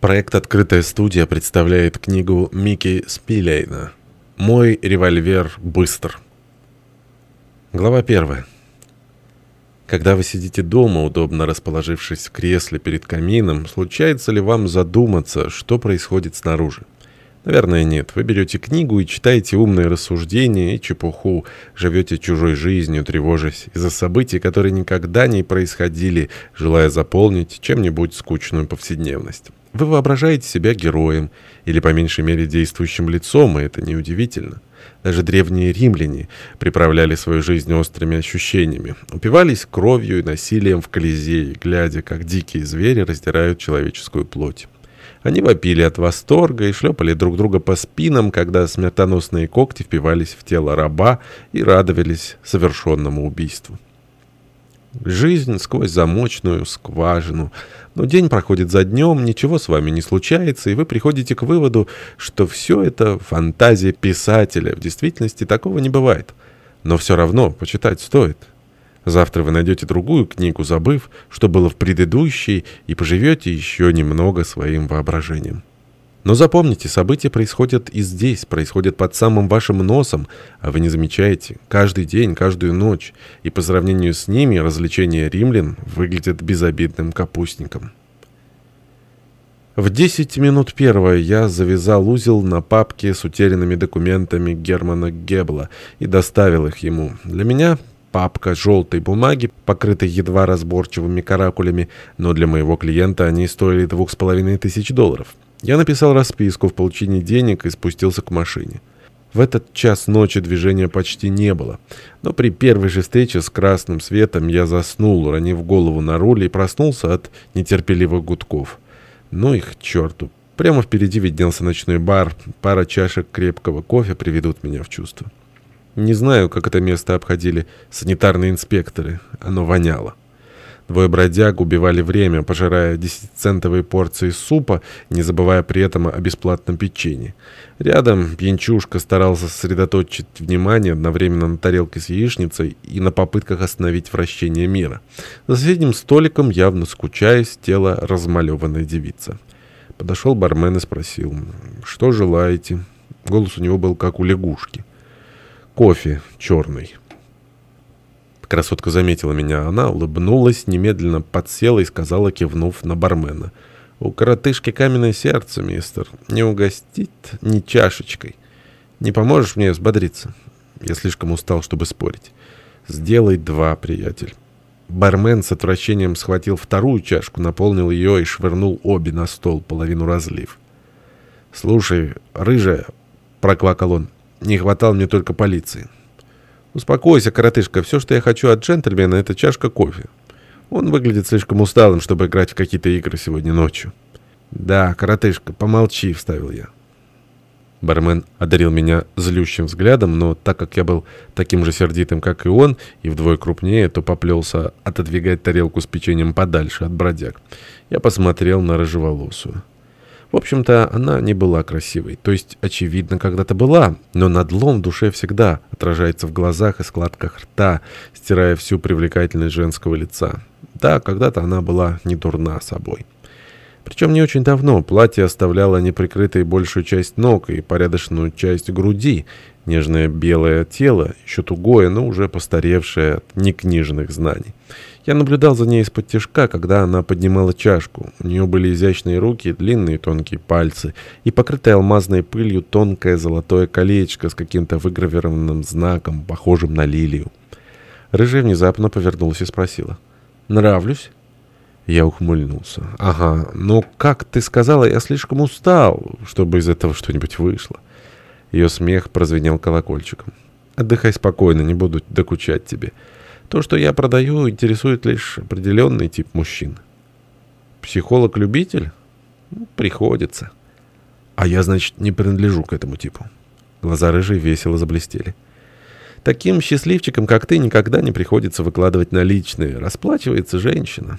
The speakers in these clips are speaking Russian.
Проект «Открытая студия» представляет книгу Микки Спилейна «Мой револьвер быстр». Глава первая. Когда вы сидите дома, удобно расположившись в кресле перед камином, случается ли вам задуматься, что происходит снаружи? Наверное, нет. Вы берете книгу и читаете умные рассуждения и чепуху, живете чужой жизнью, тревожась из-за событий, которые никогда не происходили, желая заполнить чем-нибудь скучную повседневность. Вы воображаете себя героем, или по меньшей мере действующим лицом, и это неудивительно. Даже древние римляне приправляли свою жизнь острыми ощущениями, упивались кровью и насилием в Колизее, глядя, как дикие звери раздирают человеческую плоть. Они вопили от восторга и шлепали друг друга по спинам, когда смертоносные когти впивались в тело раба и радовались совершенному убийству. Жизнь сквозь замочную скважину. Но день проходит за днем, ничего с вами не случается, и вы приходите к выводу, что все это фантазия писателя. В действительности такого не бывает. Но все равно почитать стоит. Завтра вы найдете другую книгу, забыв, что было в предыдущей, и поживете еще немного своим воображением. Но запомните, события происходят и здесь, происходят под самым вашим носом, а вы не замечаете. Каждый день, каждую ночь. И по сравнению с ними развлечения римлян выглядят безобидным капустником. В 10 минут первого я завязал узел на папке с утерянными документами Германа Гебла и доставил их ему. Для меня папка желтой бумаги, покрытой едва разборчивыми каракулями, но для моего клиента они стоили двух с половиной тысяч долларов. Я написал расписку в получении денег и спустился к машине. В этот час ночи движения почти не было. Но при первой же встрече с красным светом я заснул, уронив голову на руль и проснулся от нетерпеливых гудков. Ну их черту. Прямо впереди виднелся ночной бар. Пара чашек крепкого кофе приведут меня в чувство. Не знаю, как это место обходили санитарные инспекторы. Оно воняло. Двое бродяг убивали время, пожирая десятицентовые порции супа, не забывая при этом о бесплатном печенье. Рядом пьянчушка старался сосредоточить внимание одновременно на тарелке с яичницей и на попытках остановить вращение мира. За соседним столиком, явно скучаясь, тело размалеванная девица. Подошел бармен и спросил, что желаете? Голос у него был как у лягушки кофе черный. Красотка заметила меня. Она улыбнулась, немедленно подсела и сказала, кивнув на бармена. «У коротышки каменное сердце, мистер. Не угостить ни чашечкой. Не поможешь мне взбодриться?» Я слишком устал, чтобы спорить. «Сделай два, приятель». Бармен с отвращением схватил вторую чашку, наполнил ее и швырнул обе на стол, половину разлив. «Слушай, рыжая», — проквакал он, — не хватало мне только полиции. «Успокойся, коротышка. Все, что я хочу от джентльмена, это чашка кофе. Он выглядит слишком усталым, чтобы играть в какие-то игры сегодня ночью». «Да, коротышка, помолчи», — вставил я. Бармен одарил меня злющим взглядом, но так как я был таким же сердитым, как и он, и вдвое крупнее, то поплелся отодвигать тарелку с печеньем подальше от бродяг. Я посмотрел на рыжеволосую. В общем-то, она не была красивой. То есть, очевидно, когда-то была, но надлом в душе всегда отражается в глазах и складках рта, стирая всю привлекательность женского лица. Да, когда-то она была не дурна собой. Причем не очень давно платье оставляло неприкрытой большую часть ног и порядочную часть груди. Нежное белое тело, еще тугое, но уже постаревшее от некнижных знаний. Я наблюдал за ней из-под тяжка, когда она поднимала чашку. У нее были изящные руки, длинные тонкие пальцы и покрытое алмазной пылью тонкое золотое колечко с каким-то выгравированным знаком, похожим на лилию. Рыжая внезапно повернулась и спросила. «Нравлюсь?» Я ухмыльнулся. «Ага, но как ты сказала, я слишком устал, чтобы из этого что-нибудь вышло». Ее смех прозвенел колокольчиком. «Отдыхай спокойно, не буду докучать тебе». То, что я продаю, интересует лишь определенный тип мужчин. Психолог-любитель? Ну, приходится. А я, значит, не принадлежу к этому типу. Глаза рыжей весело заблестели. Таким счастливчикам, как ты, никогда не приходится выкладывать наличные. Расплачивается женщина.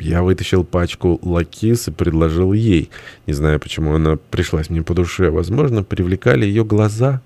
Я вытащил пачку Luckies и предложил ей. Не знаю, почему она пришлась мне по душе. Возможно, привлекали ее глаза.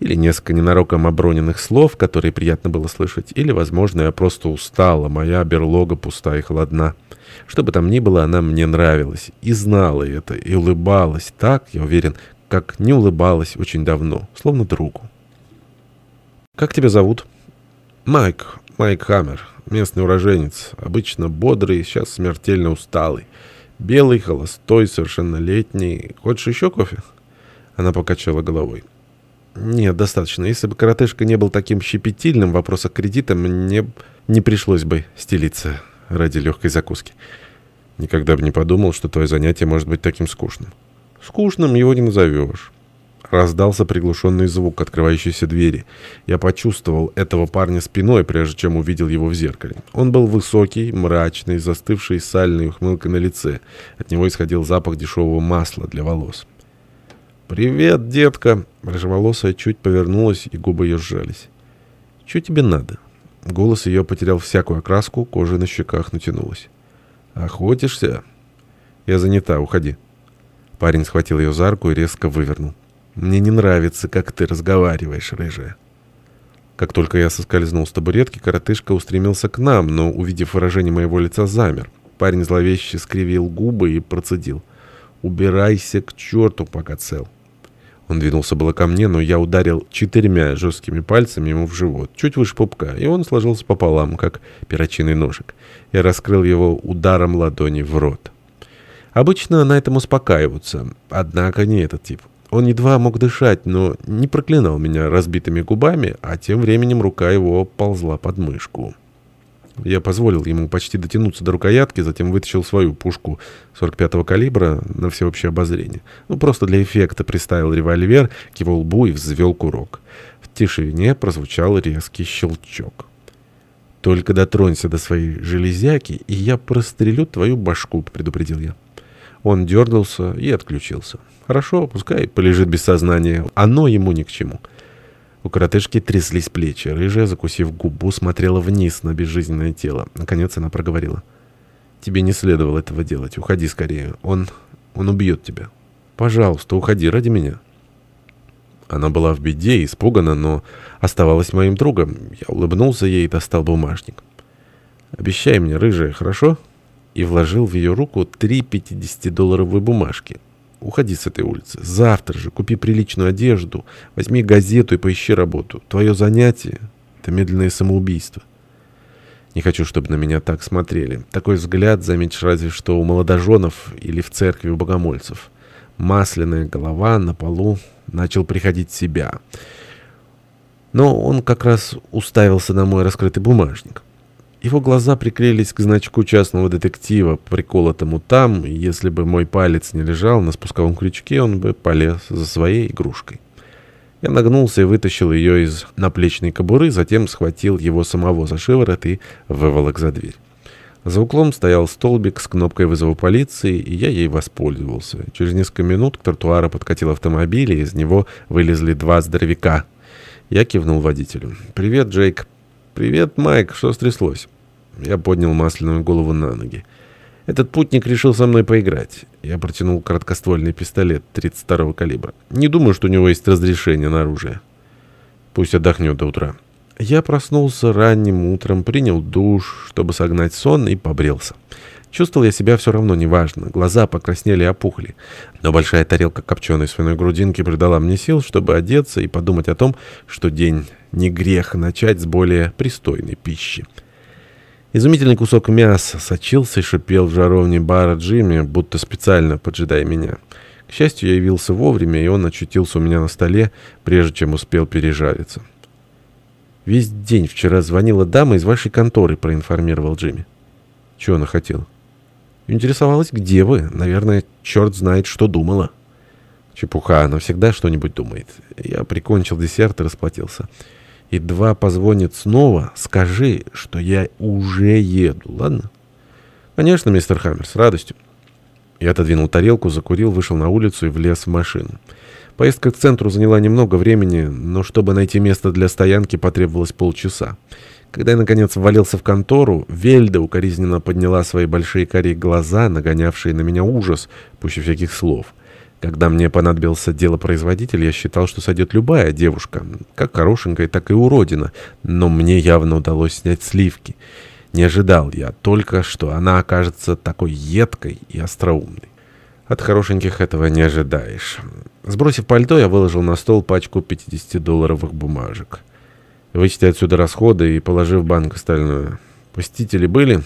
Или несколько ненароком оброненных слов, которые приятно было слышать. Или, возможно, я просто устал, моя берлога пуста и холодна. Что бы там ни было, она мне нравилась. И знала это, и улыбалась так, я уверен, как не улыбалась очень давно, словно другу. «Как тебя зовут?» «Майк. Майк Хаммер. Местный уроженец. Обычно бодрый, сейчас смертельно усталый. Белый, холостой, совершеннолетний. Хочешь еще кофе?» Она покачала головой. «Нет, достаточно. Если бы коротышка не был таким щепетильным в вопросах кредита, мне не пришлось бы стелиться ради легкой закуски. Никогда бы не подумал, что твое занятие может быть таким скучным. Скучным его не назовешь. Раздался приглушенный звук открывающейся двери. Я почувствовал этого парня спиной, прежде чем увидел его в зеркале. Он был высокий, мрачный, застывший сальной ухмылкой на лице. От него исходил запах дешевого масла для волос. «Привет, детка!» Рыжеволосая чуть повернулась, и губы ее сжались. «Что тебе надо?» Голос ее потерял всякую окраску, кожа на щеках натянулась. «Охотишься?» «Я занята, уходи». Парень схватил ее за руку и резко вывернул. «Мне не нравится, как ты разговариваешь, рыжая». Как только я соскользнул с табуретки, коротышка устремился к нам, но, увидев выражение моего лица, замер. Парень зловеще скривил губы и процедил. «Убирайся к черту, пока цел». Он двинулся было ко мне, но я ударил четырьмя жесткими пальцами ему в живот, чуть выше пупка, и он сложился пополам, как перочинный ножик. Я раскрыл его ударом ладони в рот. Обычно на этом успокаиваются, однако не этот тип. Он едва мог дышать, но не проклинал меня разбитыми губами, а тем временем рука его ползла под мышку. Я позволил ему почти дотянуться до рукоятки, затем вытащил свою пушку 45-го калибра на всеобщее обозрение. Ну, просто для эффекта приставил револьвер к его лбу и взвел курок. В тишине прозвучал резкий щелчок. «Только дотронься до своей железяки, и я прострелю твою башку», — предупредил я. Он дернулся и отключился. «Хорошо, пускай полежит без сознания. Оно ему ни к чему». У коротышки тряслись плечи. Рыжая, закусив губу, смотрела вниз на безжизненное тело. Наконец она проговорила. «Тебе не следовало этого делать. Уходи скорее. Он... он убьет тебя. Пожалуйста, уходи ради меня». Она была в беде испугана, но оставалась моим другом. Я улыбнулся ей и достал бумажник. «Обещай мне, рыжая, хорошо?» И вложил в ее руку три 50-долларовые бумажки. Уходи с этой улицы. Завтра же купи приличную одежду, возьми газету и поищи работу. Твое занятие — это медленное самоубийство. Не хочу, чтобы на меня так смотрели. Такой взгляд заметишь разве что у молодоженов или в церкви у богомольцев. Масляная голова на полу начал приходить в себя. Но он как раз уставился на мой раскрытый бумажник. Его глаза приклеились к значку частного детектива, приколотому там, если бы мой палец не лежал на спусковом крючке, он бы полез за своей игрушкой. Я нагнулся и вытащил ее из наплечной кобуры, затем схватил его самого за шиворот и выволок за дверь. За углом стоял столбик с кнопкой вызова полиции, и я ей воспользовался. Через несколько минут к тротуару подкатил автомобиль, и из него вылезли два здоровяка. Я кивнул водителю. «Привет, Джейк». «Привет, Майк. Что стряслось?» Я поднял масляную голову на ноги. Этот путник решил со мной поиграть. Я протянул короткоствольный пистолет 32-го калибра. Не думаю, что у него есть разрешение на оружие. Пусть отдохнет до утра. Я проснулся ранним утром, принял душ, чтобы согнать сон, и побрился. Чувствовал я себя все равно неважно. Глаза покраснели и опухли. Но большая тарелка копченой свиной грудинки придала мне сил, чтобы одеться и подумать о том, что день не грех начать с более пристойной пищи. Изумительный кусок мяса сочился и шипел в жаровне бара Джимми, будто специально поджидая меня. К счастью, я явился вовремя, и он очутился у меня на столе, прежде чем успел пережариться. «Весь день вчера звонила дама из вашей конторы», — проинформировал Джимми. «Чего она хотела?» «Интересовалась, где вы. Наверное, черт знает, что думала». «Чепуха, она всегда что-нибудь думает». Я прикончил десерт и расплатился едва позвонит снова, скажи, что я уже еду, ладно? Конечно, мистер Хаммер, с радостью. Я отодвинул тарелку, закурил, вышел на улицу и влез в машину. Поездка к центру заняла немного времени, но чтобы найти место для стоянки, потребовалось полчаса. Когда я, наконец, ввалился в контору, Вельда укоризненно подняла свои большие карие глаза, нагонявшие на меня ужас, пуще всяких слов. Когда мне понадобился делопроизводитель, я считал, что сойдет любая девушка, как хорошенькая, так и уродина, но мне явно удалось снять сливки. Не ожидал я только, что она окажется такой едкой и остроумной. От хорошеньких этого не ожидаешь. Сбросив пальто, я выложил на стол пачку 50-долларовых бумажек. Вычти отсюда расходы и положив в банк остальное. Посетители были?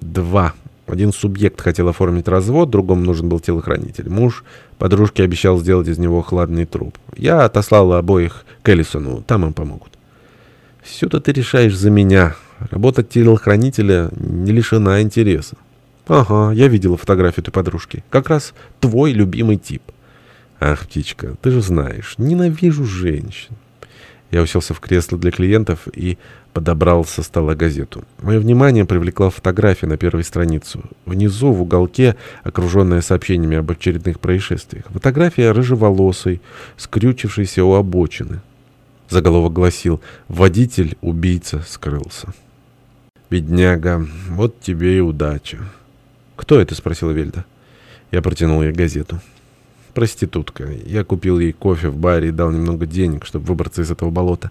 Два. Один субъект хотел оформить развод, другому нужен был телохранитель. Муж подружке обещал сделать из него хладный труп. Я отослал обоих к Эллисону, там им помогут. Все-то ты решаешь за меня. Работа телохранителя не лишена интереса. Ага, я видела фотографию этой подружки. Как раз твой любимый тип. Ах, птичка, ты же знаешь, ненавижу женщин. Я уселся в кресло для клиентов и подобрал со стола газету. Мое внимание привлекла фотография на первой странице. Внизу, в уголке, окруженная сообщениями об очередных происшествиях. Фотография рыжеволосой, скрючившейся у обочины. Заголовок гласил «Водитель, убийца, скрылся». «Бедняга, вот тебе и удача». «Кто это?» — спросила Вельда. Я протянул ей газету. «Проститутка. Я купил ей кофе в баре и дал немного денег, чтобы выбраться из этого болота».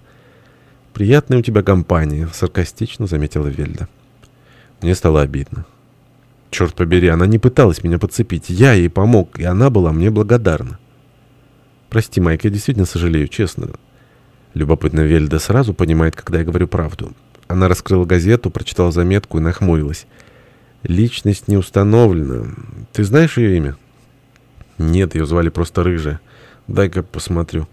«Приятная у тебя компания», — саркастично заметила Вельда. Мне стало обидно. Черт побери, она не пыталась меня подцепить. Я ей помог, и она была мне благодарна. Прости, Майк, я действительно сожалею, честно. Любопытно, Вельда сразу понимает, когда я говорю правду. Она раскрыла газету, прочитала заметку и нахмурилась. Личность не установлена. Ты знаешь ее имя? Нет, ее звали просто Рыжая. Дай-ка посмотрю.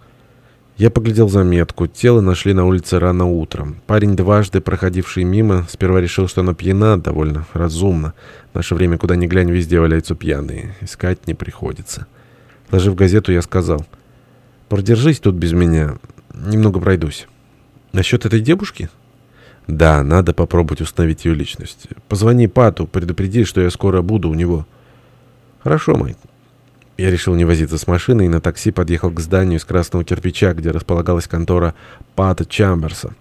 Я поглядел заметку. Тело нашли на улице рано утром. Парень, дважды проходивший мимо, сперва решил, что она пьяна, довольно разумно. В наше время, куда ни глянь, везде валяются пьяные. Искать не приходится. Ложив газету, я сказал, «Продержись тут без меня. Немного пройдусь». «Насчет этой девушки?» «Да, надо попробовать установить ее личность. Позвони Пату, предупреди, что я скоро буду у него». «Хорошо, Майк». Я решил не возиться с машиной и на такси подъехал к зданию из красного кирпича, где располагалась контора Пата Чамберса.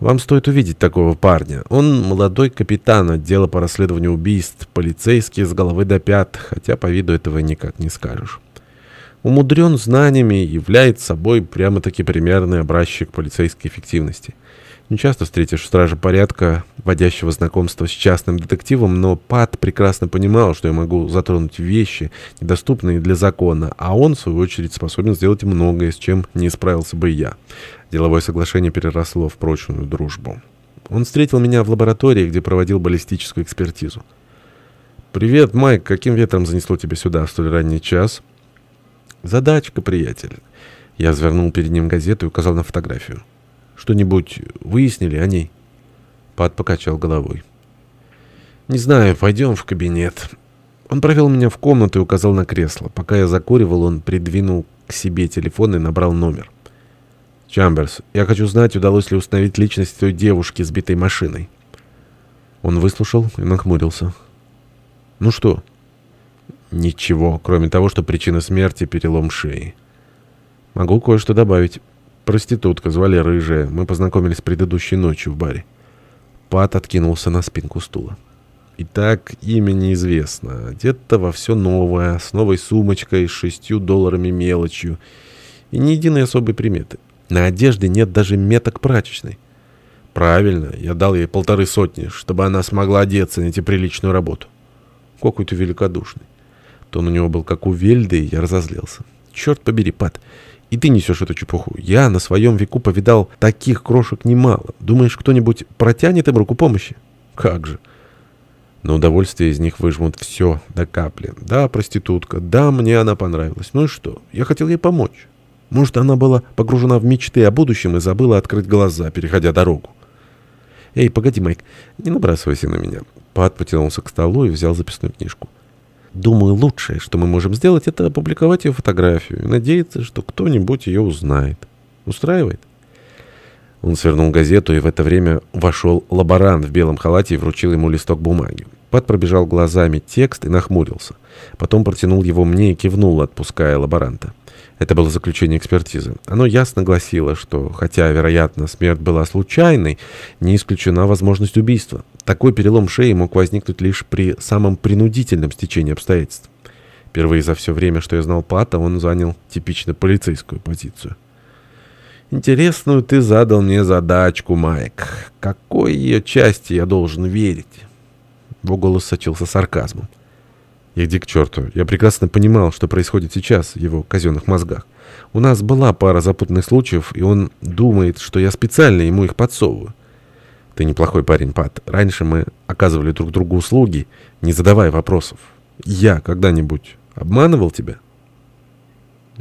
Вам стоит увидеть такого парня. Он молодой капитан отдела по расследованию убийств, полицейский с головы до пят, хотя по виду этого никак не скажешь. Умудрен знаниями, является собой прямо-таки примерный образчик полицейской эффективности. Не часто встретишь стража порядка, вводящего знакомство с частным детективом, но Пат прекрасно понимал, что я могу затронуть вещи, недоступные для закона, а он, в свою очередь, способен сделать многое, с чем не справился бы я. Деловое соглашение переросло в прочную дружбу. Он встретил меня в лаборатории, где проводил баллистическую экспертизу. «Привет, Майк, каким ветром занесло тебя сюда в столь ранний час?» «Задачка, приятель». Я развернул перед ним газету и указал на фотографию. Что-нибудь выяснили о ней?» Пат покачал головой. «Не знаю, пойдем в кабинет». Он провел меня в комнату и указал на кресло. Пока я закуривал, он придвинул к себе телефон и набрал номер. «Чамберс, я хочу знать, удалось ли установить личность той девушки, сбитой машиной». Он выслушал и нахмурился. «Ну что?» «Ничего, кроме того, что причина смерти — перелом шеи». «Могу кое-что добавить». Проститутка, звали Рыжая. Мы познакомились предыдущей ночью в баре. Пат откинулся на спинку стула. Итак, имя неизвестно. Одета во все новое, с новой сумочкой, с шестью долларами мелочью. И ни единой особой приметы. На одежде нет даже меток прачечной. Правильно, я дал ей полторы сотни, чтобы она смогла одеться, найти приличную работу. Какой ты великодушный. Тон у него был как у Вельды, я разозлился. Черт побери, Пат, и ты несешь эту чепуху. Я на своем веку повидал таких крошек немало. Думаешь, кто-нибудь протянет им руку помощи? Как же. На удовольствие из них выжмут все до капли. Да, проститутка, да, мне она понравилась. Ну и что? Я хотел ей помочь. Может, она была погружена в мечты о будущем и забыла открыть глаза, переходя дорогу. Эй, погоди, Майк, не набрасывайся на меня. Пат потянулся к столу и взял записную книжку. Думаю, лучшее, что мы можем сделать, это опубликовать ее фотографию и надеяться, что кто-нибудь ее узнает. Устраивает? Он свернул газету, и в это время вошел лаборант в белом халате и вручил ему листок бумаги. Пат пробежал глазами текст и нахмурился. Потом протянул его мне и кивнул, отпуская лаборанта. Это было заключение экспертизы. Оно ясно гласило, что, хотя, вероятно, смерть была случайной, не исключена возможность убийства. Такой перелом шеи мог возникнуть лишь при самом принудительном стечении обстоятельств. Впервые за все время, что я знал Пата, он занял типично полицейскую позицию. «Интересную ты задал мне задачку, Майк. Какой ее части я должен верить?» Его голос сочился сарказмом. «Иди к черту. Я прекрасно понимал, что происходит сейчас в его казенных мозгах. У нас была пара запутанных случаев, и он думает, что я специально ему их подсовываю. Ты неплохой парень, Пат. Раньше мы оказывали друг другу услуги, не задавая вопросов. Я когда-нибудь обманывал тебя?»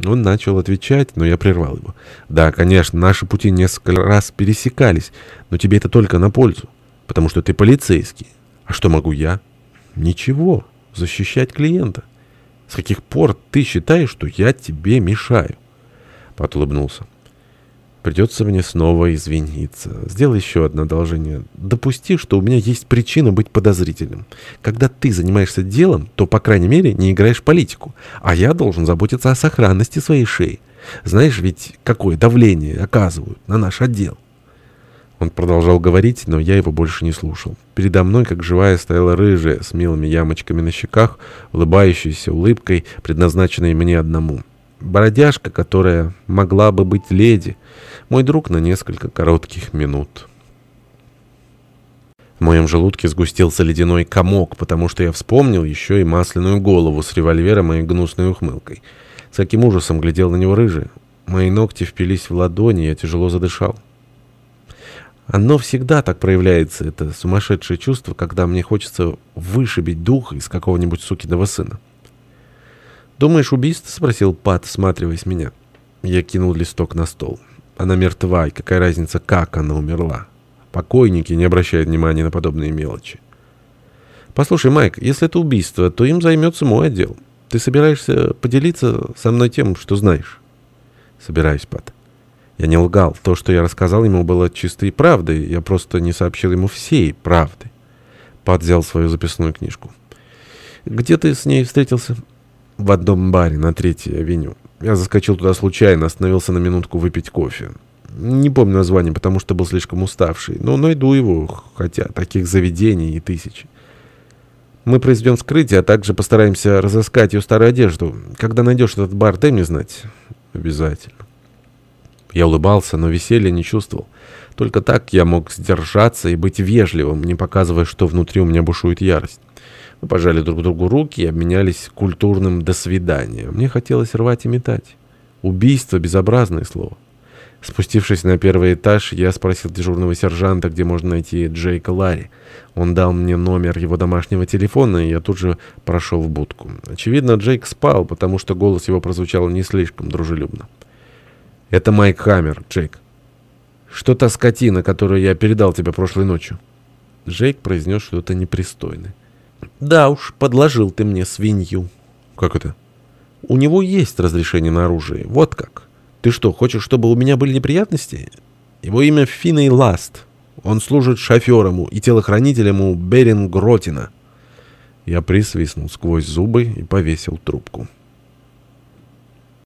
Он начал отвечать, но я прервал его. «Да, конечно, наши пути несколько раз пересекались, но тебе это только на пользу, потому что ты полицейский. А что могу я?» «Ничего. Защищать клиента. С каких пор ты считаешь, что я тебе мешаю?» Пат улыбнулся. Придется мне снова извиниться. Сделай еще одно одолжение. Допусти, что у меня есть причина быть подозрительным. Когда ты занимаешься делом, то, по крайней мере, не играешь политику. А я должен заботиться о сохранности своей шеи. Знаешь ведь, какое давление оказывают на наш отдел. Он продолжал говорить, но я его больше не слушал. Передо мной, как живая, стояла рыжая, с милыми ямочками на щеках, улыбающейся улыбкой, предназначенной мне одному. Бродяжка, которая могла бы быть леди. Мой друг на несколько коротких минут. В моем желудке сгустился ледяной комок, потому что я вспомнил еще и масляную голову с револьвером и гнусной ухмылкой. С каким ужасом глядел на него рыжий. Мои ногти впились в ладони, я тяжело задышал. Оно всегда так проявляется, это сумасшедшее чувство, когда мне хочется вышибить дух из какого-нибудь сукиного сына. «Думаешь, убийство?» — спросил Пат, всматриваясь меня. Я кинул листок на стол. Она мертва, и какая разница, как она умерла? Покойники не обращают внимания на подобные мелочи. «Послушай, Майк, если это убийство, то им займется мой отдел. Ты собираешься поделиться со мной тем, что знаешь?» «Собираюсь, Пат». Я не лгал. То, что я рассказал ему, было чистой правдой. Я просто не сообщил ему всей правды. Пат взял свою записную книжку. «Где ты с ней встретился?» в одном баре на Третьей авеню. Я заскочил туда случайно, остановился на минутку выпить кофе. Не помню название, потому что был слишком уставший, но найду его, хотя таких заведений и тысячи. Мы произведем вскрытие, а также постараемся разыскать ее старую одежду. Когда найдешь этот бар, дай мне знать. Обязательно. Я улыбался, но веселья не чувствовал. Только так я мог сдержаться и быть вежливым, не показывая, что внутри у меня бушует ярость. Мы пожали друг другу руки и обменялись культурным «до свидания». Мне хотелось рвать и метать. Убийство — безобразное слово. Спустившись на первый этаж, я спросил дежурного сержанта, где можно найти Джейка Ларри. Он дал мне номер его домашнего телефона, и я тут же прошел в будку. Очевидно, Джейк спал, потому что голос его прозвучал не слишком дружелюбно. «Это Майк Хаммер, Джейк. Что та скотина, которую я передал тебе прошлой ночью?» Джейк произнес что-то непристойное. Да уж, подложил ты мне свинью. Как это? У него есть разрешение на оружие. Вот как. Ты что, хочешь, чтобы у меня были неприятности? Его имя Финей Ласт. Он служит шофером и телохранителем у Берингротина. Я присвистнул сквозь зубы и повесил трубку.